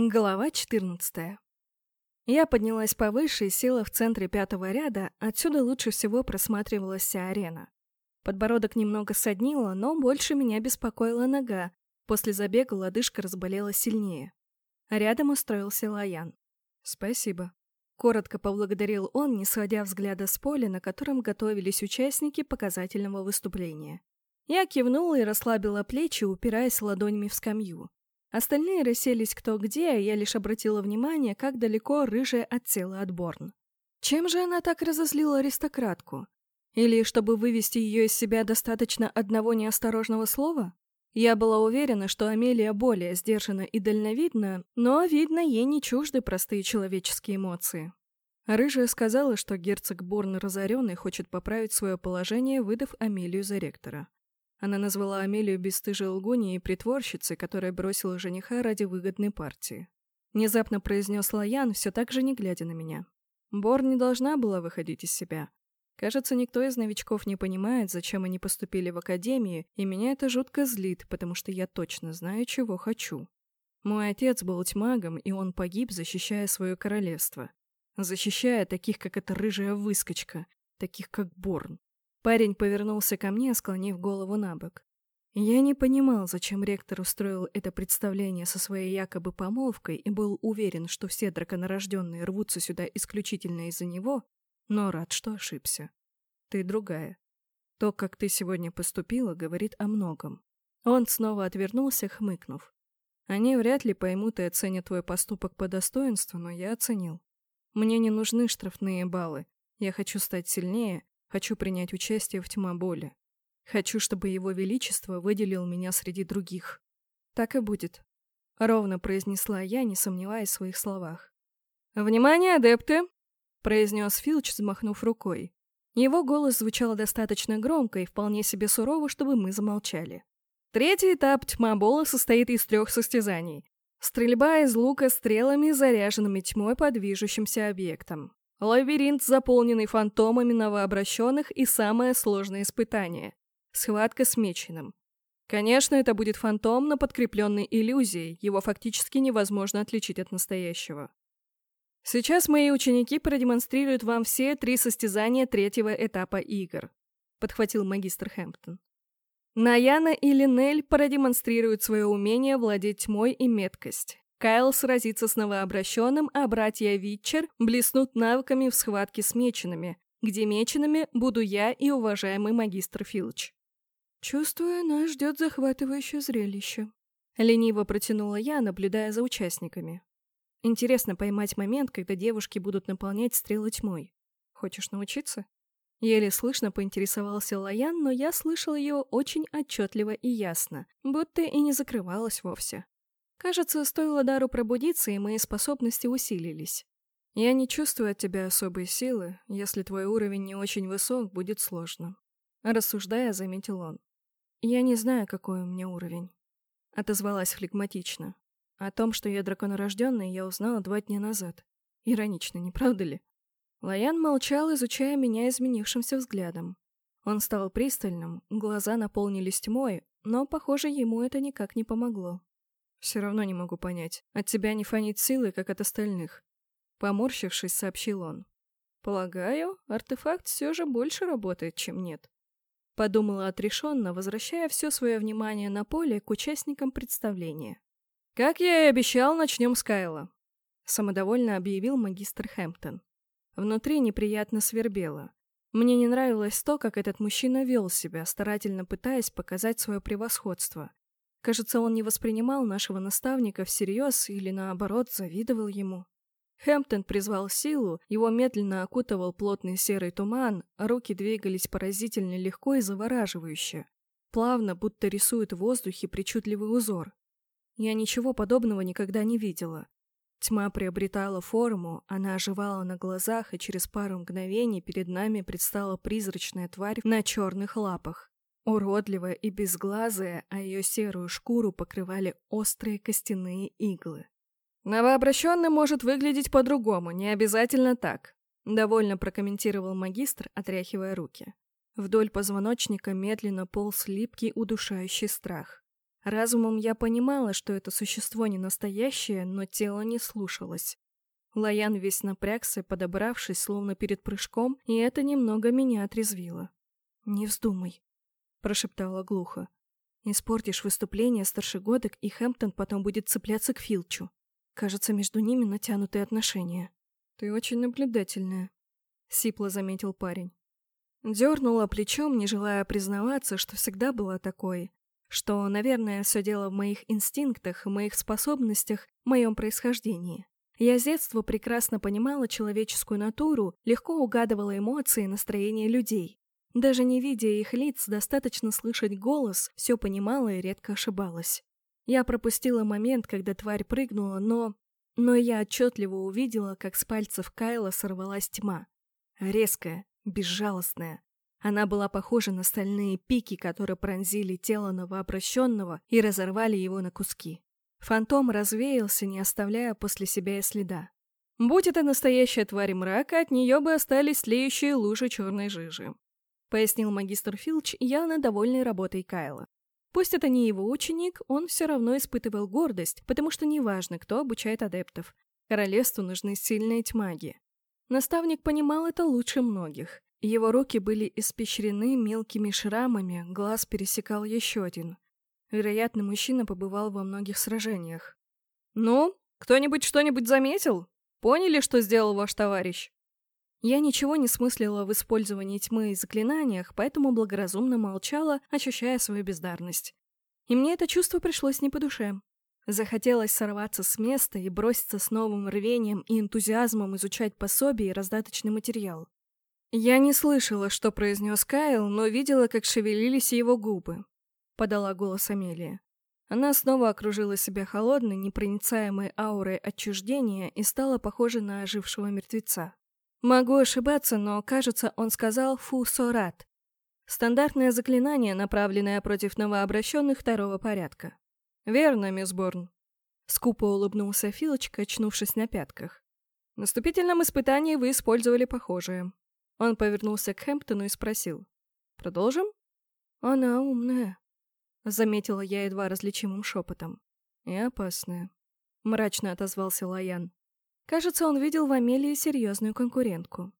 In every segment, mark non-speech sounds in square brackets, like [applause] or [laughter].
Глава 14. Я поднялась повыше и села в центре пятого ряда, отсюда лучше всего просматривалась вся арена. Подбородок немного соднило, но больше меня беспокоила нога. После забега лодыжка разболела сильнее. Рядом устроился Лаян. «Спасибо». Коротко поблагодарил он, не сводя взгляда с поля, на котором готовились участники показательного выступления. Я кивнула и расслабила плечи, упираясь ладонями в скамью. Остальные расселись кто где, а я лишь обратила внимание, как далеко рыжая отсела от Борн. Чем же она так разозлила аристократку? Или, чтобы вывести ее из себя, достаточно одного неосторожного слова? Я была уверена, что Амелия более сдержана и дальновидна, но, видно, ей не чужды простые человеческие эмоции. Рыжая сказала, что герцог Борн разоренный хочет поправить свое положение, выдав Амелию за ректора. Она назвала Амелию бесстыжей лгуней и притворщицей, которая бросила жениха ради выгодной партии. Внезапно произнес Лаян, все так же не глядя на меня. Бор не должна была выходить из себя. Кажется, никто из новичков не понимает, зачем они поступили в академию, и меня это жутко злит, потому что я точно знаю, чего хочу. Мой отец был тьмагом, и он погиб, защищая свое королевство. Защищая таких, как эта рыжая выскочка, таких, как Борн. Парень повернулся ко мне, склонив голову на бок. Я не понимал, зачем ректор устроил это представление со своей якобы помолвкой и был уверен, что все драконорожденные рвутся сюда исключительно из-за него, но рад, что ошибся. Ты другая. То, как ты сегодня поступила, говорит о многом. Он снова отвернулся, хмыкнув. Они вряд ли поймут и оценят твой поступок по достоинству, но я оценил. Мне не нужны штрафные баллы. Я хочу стать сильнее, Хочу принять участие в тьма боли. Хочу, чтобы его величество выделил меня среди других. Так и будет. Ровно произнесла я, не сомневаясь в своих словах. «Внимание, адепты!» — произнес Филч, взмахнув рукой. Его голос звучал достаточно громко и вполне себе сурово, чтобы мы замолчали. Третий этап тьма бола состоит из трех состязаний. Стрельба из лука стрелами, заряженными тьмой по движущимся объектам. Лабиринт, заполненный фантомами новообращенных, и самое сложное испытание — схватка с меченым. Конечно, это будет фантом, но подкрепленный иллюзией, его фактически невозможно отличить от настоящего. Сейчас мои ученики продемонстрируют вам все три состязания третьего этапа игр, подхватил магистр Хэмптон. Наяна и Линель продемонстрируют свое умение владеть тьмой и меткость. Кайл сразится с новообращенным, а братья Витчер блеснут навыками в схватке с меченными, где меченными буду я и уважаемый магистр Филч. Чувствую, нас ждет захватывающее зрелище. Лениво протянула я, наблюдая за участниками. Интересно поймать момент, когда девушки будут наполнять стрелы тьмой. Хочешь научиться? Еле слышно поинтересовался Лаян, но я слышал ее очень отчетливо и ясно, будто и не закрывалась вовсе. Кажется, стоило дару пробудиться, и мои способности усилились. Я не чувствую от тебя особой силы, если твой уровень не очень высок, будет сложно. Рассуждая, заметил он. Я не знаю, какой у меня уровень. Отозвалась флегматично. О том, что я драконорожденный, я узнала два дня назад. Иронично, не правда ли? Лаян молчал, изучая меня изменившимся взглядом. Он стал пристальным, глаза наполнились тьмой, но, похоже, ему это никак не помогло. Все равно не могу понять. От тебя не фонит силы, как от остальных. Поморщившись, сообщил он. Полагаю, артефакт все же больше работает, чем нет. Подумала отрешенно, возвращая все свое внимание на поле к участникам представления. Как я и обещал, начнем с Кайла. Самодовольно объявил магистр Хэмптон. Внутри неприятно свербело. Мне не нравилось то, как этот мужчина вел себя, старательно пытаясь показать свое превосходство. Кажется, он не воспринимал нашего наставника всерьез или, наоборот, завидовал ему. Хэмптон призвал силу, его медленно окутывал плотный серый туман, а руки двигались поразительно легко и завораживающе, плавно, будто рисует в воздухе причудливый узор. Я ничего подобного никогда не видела. Тьма приобретала форму, она оживала на глазах, и через пару мгновений перед нами предстала призрачная тварь на черных лапах. Уродливая и безглазая, а ее серую шкуру покрывали острые костяные иглы. «Новообращенный может выглядеть по-другому, не обязательно так», — довольно прокомментировал магистр, отряхивая руки. Вдоль позвоночника медленно полз липкий удушающий страх. Разумом я понимала, что это существо не настоящее, но тело не слушалось. Лаян весь напрягся, подобравшись, словно перед прыжком, и это немного меня отрезвило. «Не вздумай», — прошептала глухо. «Испортишь выступление старшегодок, и Хэмптон потом будет цепляться к Филчу. Кажется, между ними натянутые отношения». «Ты очень наблюдательная», — сипло заметил парень. Дернула плечом, не желая признаваться, что всегда была такой, что, наверное, все дело в моих инстинктах, моих способностях, моем происхождении. Я с детства прекрасно понимала человеческую натуру, легко угадывала эмоции и настроение людей. Даже не видя их лиц, достаточно слышать голос, все понимала и редко ошибалась. Я пропустила момент, когда тварь прыгнула, но... Но я отчетливо увидела, как с пальцев Кайла сорвалась тьма. Резкая, безжалостная, она была похожа на стальные пики, которые пронзили тело новообращенного и разорвали его на куски. Фантом развеялся, не оставляя после себя и следа. Будь это настоящая тварь мрака, от нее бы остались тлеющие лужи черной жижи. Пояснил магистр Филч, явно довольный работой Кайла. Пусть это не его ученик, он все равно испытывал гордость, потому что неважно, кто обучает адептов. Королевству нужны сильные тьмаги. Наставник понимал это лучше многих. Его руки были испещрены мелкими шрамами, глаз пересекал еще один. Вероятно, мужчина побывал во многих сражениях. «Ну, кто-нибудь что-нибудь заметил? Поняли, что сделал ваш товарищ?» Я ничего не смыслила в использовании тьмы и заклинаниях, поэтому благоразумно молчала, ощущая свою бездарность. И мне это чувство пришлось не по душе. Захотелось сорваться с места и броситься с новым рвением и энтузиазмом изучать пособие и раздаточный материал. «Я не слышала, что произнес Кайл, но видела, как шевелились его губы», — подала голос Амелия. Она снова окружила себя холодной, непроницаемой аурой отчуждения и стала похожа на ожившего мертвеца. Могу ошибаться, но, кажется, он сказал «фу сорат». Стандартное заклинание, направленное против новообращенных второго порядка. «Верно, мисс Борн», — скупо улыбнулся Филоч, качнувшись на пятках. «В наступительном испытании вы использовали похожее. Он повернулся к Хэмптону и спросил. «Продолжим?» «Она умная», — заметила я едва различимым шепотом. «И опасная», — мрачно отозвался Лаян. Кажется, он видел в Амелии серьезную конкурентку.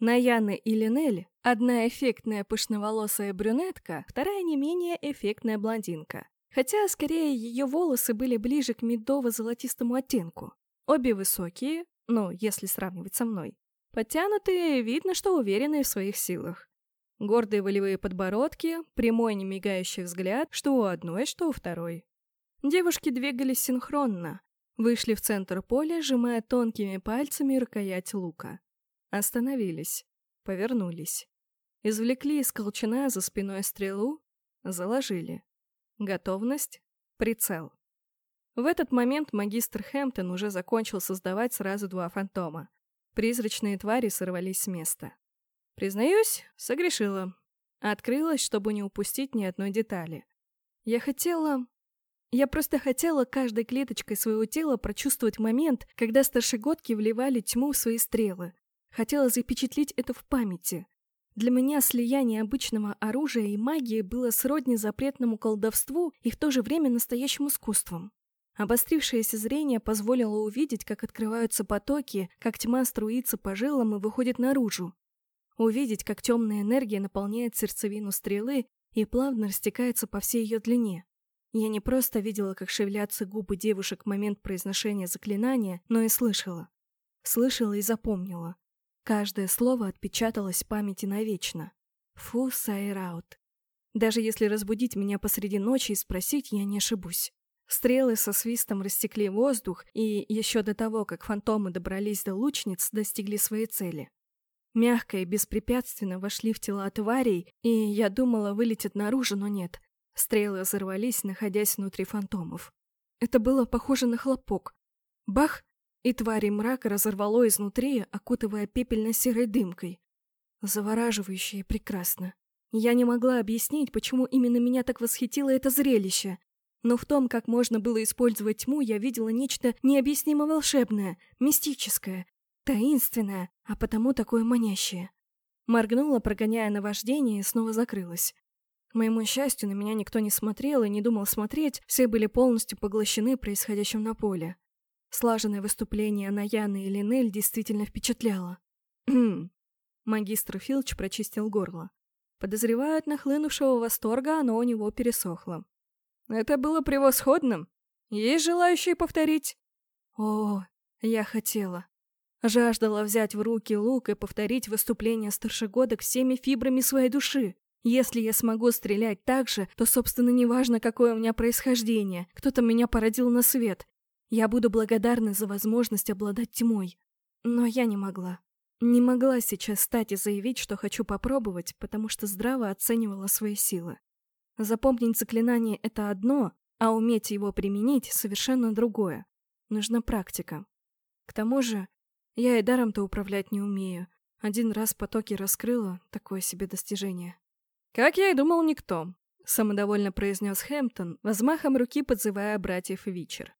Наяна и Линель — одна эффектная пышноволосая брюнетка, вторая не менее эффектная блондинка. Хотя, скорее, ее волосы были ближе к медово-золотистому оттенку. Обе высокие, ну, если сравнивать со мной. Подтянутые, видно, что уверенные в своих силах. Гордые волевые подбородки, прямой немигающий взгляд, что у одной, что у второй. Девушки двигались синхронно, вышли в центр поля, сжимая тонкими пальцами рукоять лука. Остановились, повернулись. Извлекли из колчана за спиной стрелу, заложили. Готовность, прицел. В этот момент магистр Хэмптон уже закончил создавать сразу два фантома. Призрачные твари сорвались с места. Признаюсь, согрешила. Открылась, чтобы не упустить ни одной детали. Я хотела... Я просто хотела каждой клеточкой своего тела прочувствовать момент, когда старшегодки вливали тьму в свои стрелы. Хотела запечатлеть это в памяти. Для меня слияние обычного оружия и магии было сродни запретному колдовству и в то же время настоящим искусством. Обострившееся зрение позволило увидеть, как открываются потоки, как тьма струится по жилам и выходит наружу. Увидеть, как темная энергия наполняет сердцевину стрелы и плавно растекается по всей ее длине. Я не просто видела, как шевелятся губы девушек в момент произношения заклинания, но и слышала. Слышала и запомнила. Каждое слово отпечаталось в памяти навечно. Фу, сайраут. Даже если разбудить меня посреди ночи и спросить, я не ошибусь. Стрелы со свистом растекли воздух, и еще до того, как фантомы добрались до лучниц, достигли своей цели. Мягко и беспрепятственно вошли в тела тварей, и я думала, вылетят наружу, но нет. Стрелы взорвались, находясь внутри фантомов. Это было похоже на хлопок. Бах! И твари мрака разорвало изнутри, окутывая пепельно-серой дымкой. Завораживающе и прекрасно. Я не могла объяснить, почему именно меня так восхитило это зрелище. Но в том, как можно было использовать тьму, я видела нечто необъяснимо волшебное, мистическое, таинственное, а потому такое манящее. Моргнула, прогоняя наваждение, и снова закрылась. К моему счастью, на меня никто не смотрел и не думал смотреть, все были полностью поглощены происходящим на поле. Слаженное выступление Наяны и Линель действительно впечатляло. [clears throat] Магистр Филч прочистил горло. Подозревая от нахлынувшего восторга, оно у него пересохло. «Это было превосходным. Есть желающие повторить?» «О, я хотела. Жаждала взять в руки лук и повторить выступление старшегодок всеми фибрами своей души. Если я смогу стрелять так же, то, собственно, неважно, какое у меня происхождение, кто-то меня породил на свет. Я буду благодарна за возможность обладать тьмой. Но я не могла. Не могла сейчас стать и заявить, что хочу попробовать, потому что здраво оценивала свои силы. Запомнить заклинание — это одно, а уметь его применить — совершенно другое. Нужна практика. К тому же, я и даром-то управлять не умею. Один раз потоки раскрыла, такое себе достижение. «Как я и думал, никто», — самодовольно произнес Хэмптон, взмахом руки подзывая братьев Вичер.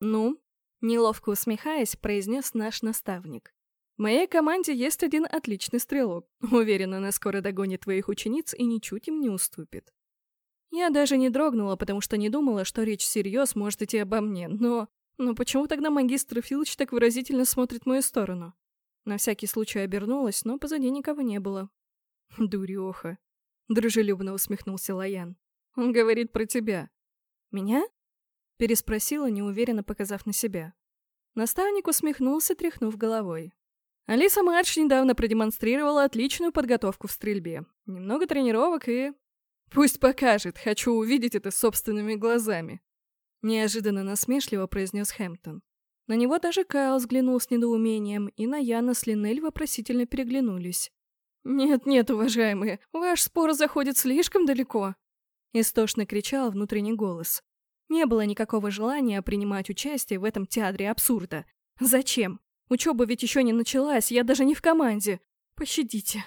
«Ну?» — неловко усмехаясь, произнес наш наставник. В моей команде есть один отличный стрелок. Уверена, она скоро догонит твоих учениц и ничуть им не уступит. Я даже не дрогнула, потому что не думала, что речь всерьез может идти обо мне, но... Но почему тогда магистр Филч так выразительно смотрит в мою сторону? На всякий случай обернулась, но позади никого не было. Дуреха. Дружелюбно усмехнулся Лаян. Он говорит про тебя. Меня? Переспросила, неуверенно показав на себя. Наставник усмехнулся, тряхнув головой. Алиса Мадж недавно продемонстрировала отличную подготовку в стрельбе. Немного тренировок и... Пусть покажет, хочу увидеть это собственными глазами. Неожиданно насмешливо произнес Хэмптон. На него даже Кайл взглянул с недоумением, и на Яна с Линель вопросительно переглянулись. «Нет-нет, уважаемые, ваш спор заходит слишком далеко!» Истошно кричал внутренний голос. Не было никакого желания принимать участие в этом театре абсурда. Зачем? Учеба ведь еще не началась, я даже не в команде. Пощадите.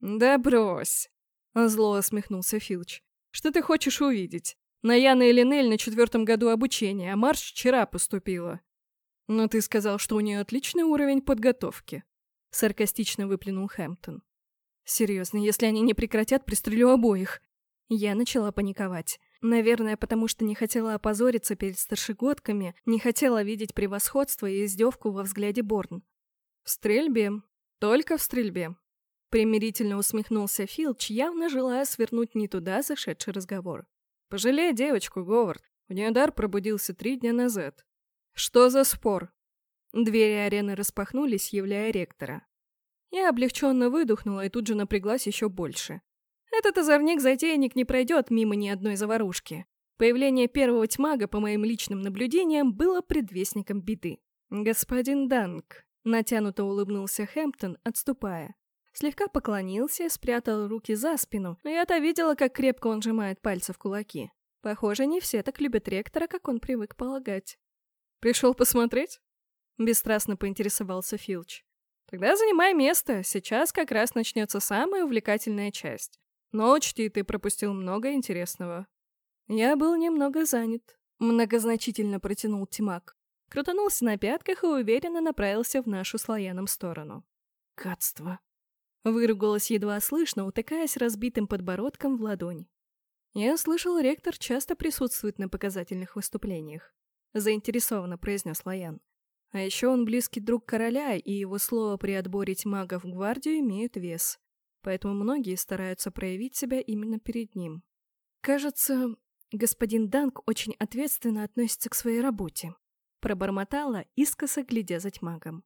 Да брось. Зло усмехнулся Филч. Что ты хочешь увидеть? Наяна и Линель на четвертом году обучения, а Марш вчера поступила. Но ты сказал, что у нее отличный уровень подготовки. Саркастично выплюнул Хэмптон. Серьезно, если они не прекратят, пристрелю обоих. Я начала паниковать. Наверное, потому что не хотела опозориться перед старшегодками, не хотела видеть превосходство и издевку во взгляде Борн. «В стрельбе. Только в стрельбе», — примирительно усмехнулся Филч, явно желая свернуть не туда зашедший разговор. «Пожалей девочку, Говард. У нее дар пробудился три дня назад. Что за спор?» Двери арены распахнулись, являя ректора. Я облегченно выдохнула и тут же напряглась еще больше. Этот озорник-затейник не пройдет мимо ни одной заварушки. Появление первого тьмага, по моим личным наблюдениям, было предвестником беды. «Господин Данк», — натянуто улыбнулся Хэмптон, отступая. Слегка поклонился, спрятал руки за спину, но я-то видела, как крепко он сжимает пальцы в кулаки. Похоже, не все так любят ректора, как он привык полагать. «Пришел посмотреть?» — бесстрастно поинтересовался Филч. «Тогда занимай место, сейчас как раз начнется самая увлекательная часть. Но учти, ты пропустил много интересного. Я был немного занят. Многозначительно протянул Тимак. Крутанулся на пятках и уверенно направился в нашу слояном сторону. Кадство. Выругалась едва слышно, утыкаясь разбитым подбородком в ладонь. Я слышал, ректор часто присутствует на показательных выступлениях. Заинтересованно произнес Лаян. А еще он близкий друг короля, и его слово при отборе магов в гвардию имеют вес поэтому многие стараются проявить себя именно перед ним. Кажется, господин Данк очень ответственно относится к своей работе. Пробормотала, искоса глядя за тьмагом.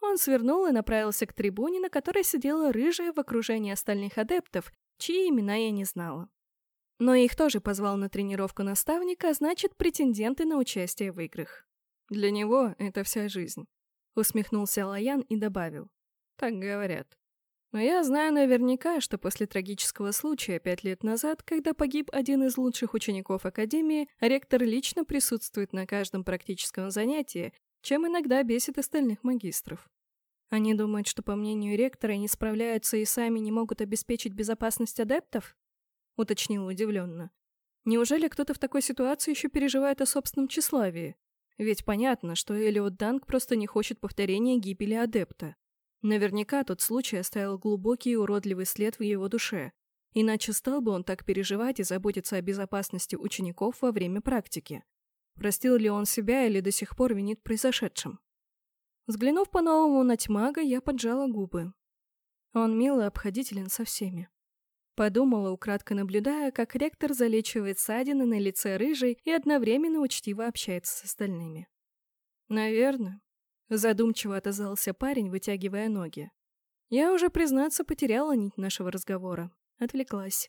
Он свернул и направился к трибуне, на которой сидела рыжая в окружении остальных адептов, чьи имена я не знала. Но их тоже позвал на тренировку наставника, а значит, претенденты на участие в играх. Для него это вся жизнь. Усмехнулся Лаян и добавил. Так говорят. Но я знаю наверняка, что после трагического случая пять лет назад, когда погиб один из лучших учеников Академии, ректор лично присутствует на каждом практическом занятии, чем иногда бесит остальных магистров. Они думают, что, по мнению ректора, не справляются и сами не могут обеспечить безопасность адептов? Уточнил удивленно. Неужели кто-то в такой ситуации еще переживает о собственном тщеславии? Ведь понятно, что Элиот Данг просто не хочет повторения гибели адепта. Наверняка тот случай оставил глубокий и уродливый след в его душе. Иначе стал бы он так переживать и заботиться о безопасности учеников во время практики. Простил ли он себя или до сих пор винит произошедшем? Взглянув по-новому на тьмага, я поджала губы. Он мил и обходителен со всеми. Подумала, украдко наблюдая, как ректор залечивает ссадины на лице рыжей и одновременно учтиво общается с остальными. «Наверное», — задумчиво отозвался парень, вытягивая ноги. Я уже, признаться, потеряла нить нашего разговора. Отвлеклась.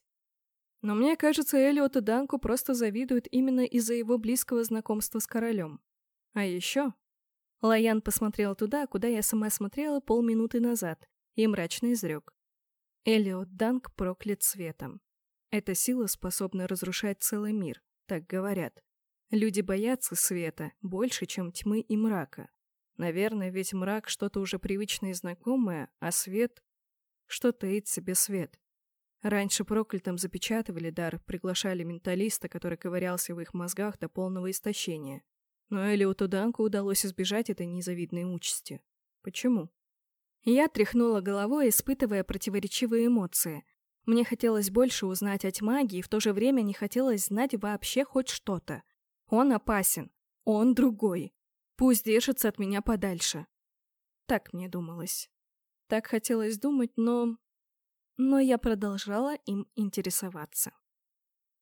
Но мне кажется, Элиот и Данку просто завидуют именно из-за его близкого знакомства с королем. А еще... Лаян посмотрел туда, куда я сама смотрела полминуты назад, и мрачно изрек. Элиот Данк проклят светом. Эта сила способна разрушать целый мир, так говорят. Люди боятся света больше, чем тьмы и мрака. Наверное, ведь мрак что-то уже привычное и знакомое, а свет... Что таит себе свет? Раньше проклятым запечатывали дар, приглашали менталиста, который ковырялся в их мозгах до полного истощения. Но Элиоту Данку удалось избежать этой незавидной участи. Почему? Я тряхнула головой, испытывая противоречивые эмоции. Мне хотелось больше узнать о тьмаге, и в то же время не хотелось знать вообще хоть что-то. Он опасен. Он другой. Пусть держится от меня подальше. Так мне думалось. Так хотелось думать, но но я продолжала им интересоваться.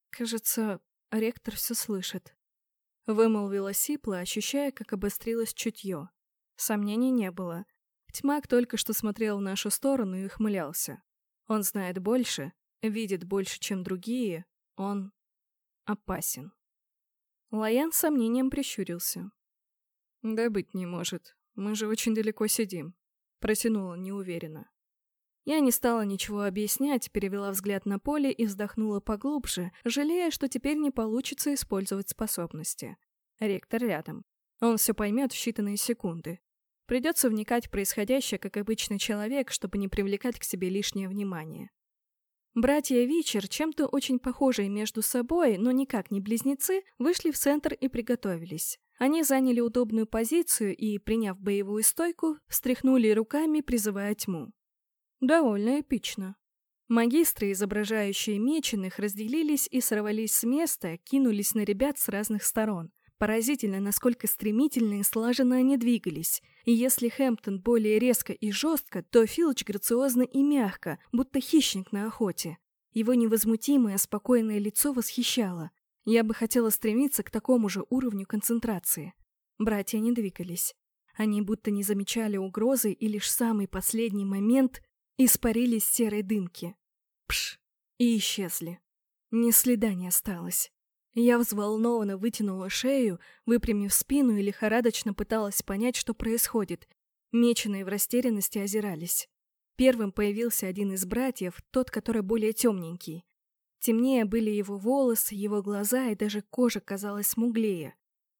«Кажется, ректор все слышит», — вымолвила Сипла, ощущая, как обострилось чутье. Сомнений не было. Тьмак только что смотрел в нашу сторону и ухмылялся. Он знает больше, видит больше, чем другие. Он опасен. Лаян с сомнением прищурился. «Да быть не может. Мы же очень далеко сидим», — протянула неуверенно. Я не стала ничего объяснять, перевела взгляд на поле и вздохнула поглубже, жалея, что теперь не получится использовать способности. Ректор рядом. Он все поймет в считанные секунды. Придется вникать в происходящее, как обычный человек, чтобы не привлекать к себе лишнее внимание. Братья Вичер, чем-то очень похожие между собой, но никак не близнецы, вышли в центр и приготовились. Они заняли удобную позицию и, приняв боевую стойку, встряхнули руками, призывая тьму. Довольно эпично. Магистры, изображающие меченых, разделились и сорвались с места, кинулись на ребят с разных сторон. Поразительно, насколько стремительно и слаженно они двигались. И если Хэмптон более резко и жестко, то Филч грациозно и мягко, будто хищник на охоте. Его невозмутимое, спокойное лицо восхищало. Я бы хотела стремиться к такому же уровню концентрации. Братья не двигались. Они будто не замечали угрозы, и лишь самый последний момент Испарились серые дымки. Пш! И исчезли. Ни следа не осталось. Я взволнованно вытянула шею, выпрямив спину и лихорадочно пыталась понять, что происходит. Меченые в растерянности озирались. Первым появился один из братьев, тот, который более темненький. Темнее были его волосы, его глаза, и даже кожа казалась смуглее.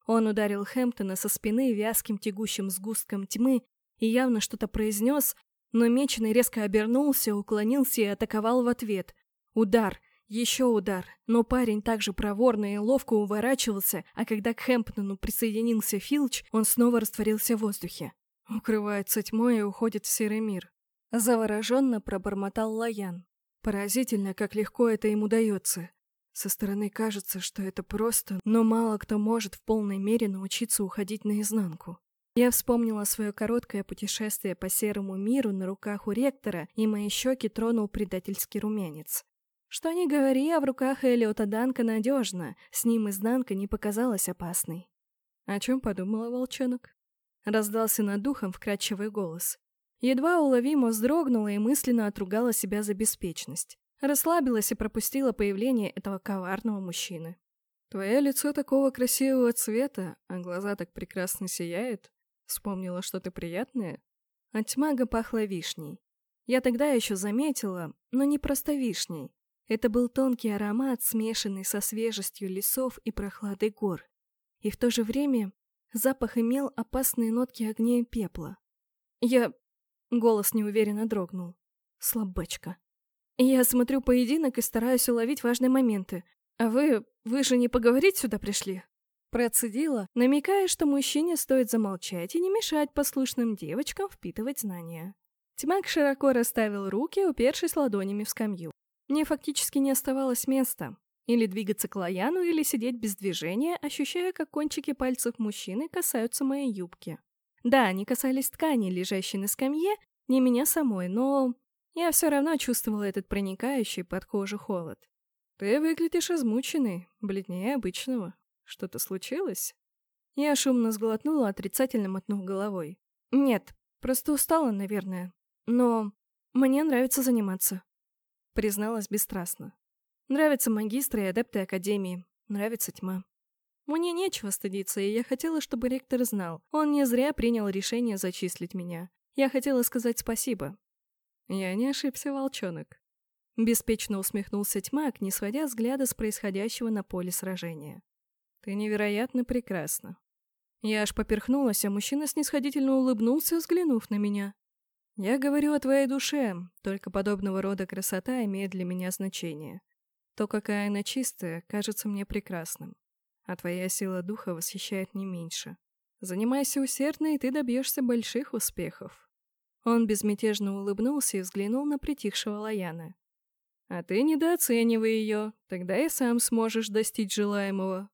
Он ударил Хэмптона со спины вязким тягущим сгустком тьмы и явно что-то произнес, но Меченый резко обернулся, уклонился и атаковал в ответ. Удар, еще удар, но парень также проворно и ловко уворачивался, а когда к Хэмптону присоединился Филч, он снова растворился в воздухе. Укрывается тьмой и уходит в серый мир. Завороженно пробормотал Лаян. Поразительно, как легко это им удается. Со стороны кажется, что это просто, но мало кто может в полной мере научиться уходить наизнанку. Я вспомнила свое короткое путешествие по серому миру на руках у ректора, и мои щеки тронул предательский румянец. Что ни говори, а в руках Элиота Данка надежно, с ним изнанка не показалась опасной. О чем подумала волчонок? Раздался над духом вкрадчивый голос. Едва уловимо вздрогнула и мысленно отругала себя за беспечность. Расслабилась и пропустила появление этого коварного мужчины. «Твое лицо такого красивого цвета, а глаза так прекрасно сияют», Вспомнила что-то приятное? От тьмага пахло вишней. Я тогда еще заметила, но не просто вишней. Это был тонкий аромат, смешанный со свежестью лесов и прохладой гор. И в то же время запах имел опасные нотки огня и пепла. Я... Голос неуверенно дрогнул. Слабачка. Я смотрю поединок и стараюсь уловить важные моменты. А вы... вы же не поговорить сюда пришли? Процедила, намекая, что мужчине стоит замолчать и не мешать послушным девочкам впитывать знания. Тьмак широко расставил руки, упершись ладонями в скамью. Мне фактически не оставалось места. Или двигаться к Лаяну, или сидеть без движения, ощущая, как кончики пальцев мужчины касаются моей юбки. Да, они касались ткани, лежащей на скамье, не меня самой, но я все равно чувствовала этот проникающий под кожу холод. «Ты выглядишь измученной, бледнее обычного. Что-то случилось?» Я шумно сглотнула, отрицательно мотнув головой. «Нет, просто устала, наверное. Но мне нравится заниматься», — призналась бесстрастно. «Нравятся магистры и адепты Академии. Нравится тьма. Мне нечего стыдиться, и я хотела, чтобы ректор знал. Он не зря принял решение зачислить меня. Я хотела сказать спасибо. Я не ошибся, волчонок. Беспечно усмехнулся тьмак, не сводя взгляда с происходящего на поле сражения. Ты невероятно прекрасна. Я аж поперхнулась, а мужчина снисходительно улыбнулся, взглянув на меня. Я говорю о твоей душе, только подобного рода красота имеет для меня значение. То, какая она чистая, кажется мне прекрасным а твоя сила духа восхищает не меньше. Занимайся усердно, и ты добьешься больших успехов». Он безмятежно улыбнулся и взглянул на притихшего Лаяна. «А ты недооценивай ее, тогда и сам сможешь достичь желаемого».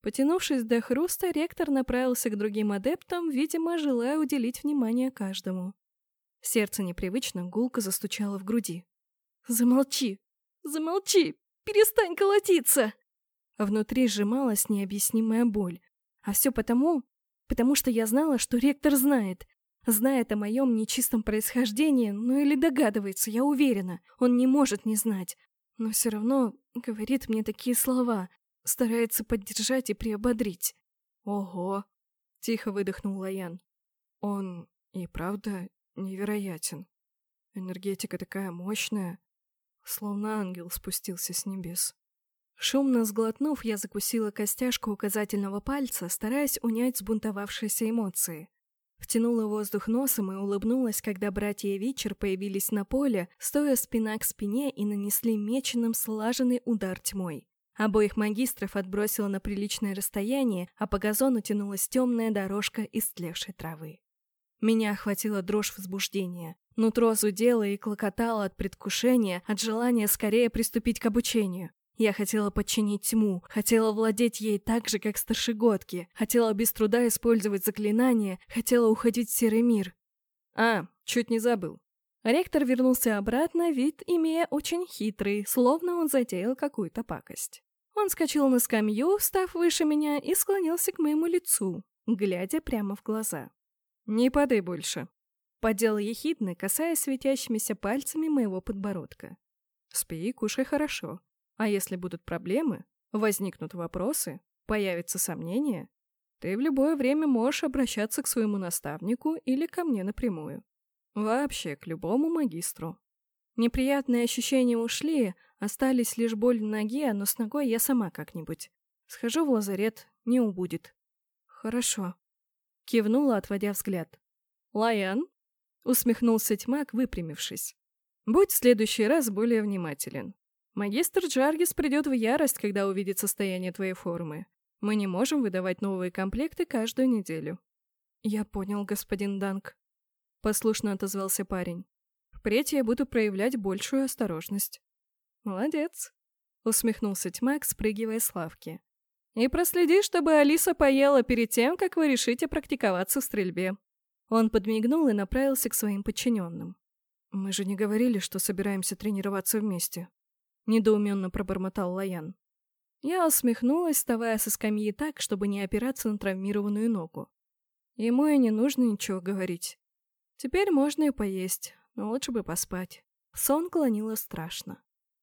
Потянувшись до хруста, ректор направился к другим адептам, видимо, желая уделить внимание каждому. Сердце непривычно гулко застучало в груди. «Замолчи! Замолчи! Перестань колотиться!» внутри сжималась необъяснимая боль. А все потому, потому что я знала, что ректор знает. Знает о моем нечистом происхождении, ну или догадывается, я уверена. Он не может не знать. Но все равно говорит мне такие слова, старается поддержать и приободрить. «Ого!» — тихо выдохнул Лаян. «Он и правда невероятен. Энергетика такая мощная, словно ангел спустился с небес». Шумно сглотнув, я закусила костяшку указательного пальца, стараясь унять сбунтовавшиеся эмоции. Втянула воздух носом и улыбнулась, когда братья Вичер появились на поле, стоя спина к спине и нанесли меченым слаженный удар тьмой. Обоих магистров отбросило на приличное расстояние, а по газону тянулась темная дорожка из тлевшей травы. Меня охватила дрожь возбуждения. Нутро зудело и клокотало от предвкушения, от желания скорее приступить к обучению. Я хотела подчинить тьму, хотела владеть ей так же, как старшегодки, хотела без труда использовать заклинания, хотела уходить в серый мир. А, чуть не забыл. Ректор вернулся обратно, вид имея очень хитрый, словно он затеял какую-то пакость. Он скочил на скамью, встав выше меня, и склонился к моему лицу, глядя прямо в глаза. «Не падай больше», — подел ехидно, касаясь светящимися пальцами моего подбородка. «Спи и кушай хорошо. А если будут проблемы, возникнут вопросы, появятся сомнения, ты в любое время можешь обращаться к своему наставнику или ко мне напрямую. Вообще, к любому магистру. Неприятные ощущения ушли, остались лишь боль в ноге, но с ногой я сама как-нибудь. Схожу в лазарет, не убудет. Хорошо. Кивнула, отводя взгляд. Лаян? Усмехнулся тьмак, выпрямившись. Будь в следующий раз более внимателен. Магистр Джаргис придет в ярость, когда увидит состояние твоей формы. Мы не можем выдавать новые комплекты каждую неделю. Я понял, господин Данк. Послушно отозвался парень. Впредь я буду проявлять большую осторожность. Молодец. Усмехнулся Тьмак, спрыгивая с лавки. И проследи, чтобы Алиса поела перед тем, как вы решите практиковаться в стрельбе. Он подмигнул и направился к своим подчиненным. Мы же не говорили, что собираемся тренироваться вместе. — недоуменно пробормотал Лаян. Я усмехнулась, вставая со скамьи так, чтобы не опираться на травмированную ногу. Ему и не нужно ничего говорить. Теперь можно и поесть, но лучше бы поспать. Сон клонило страшно.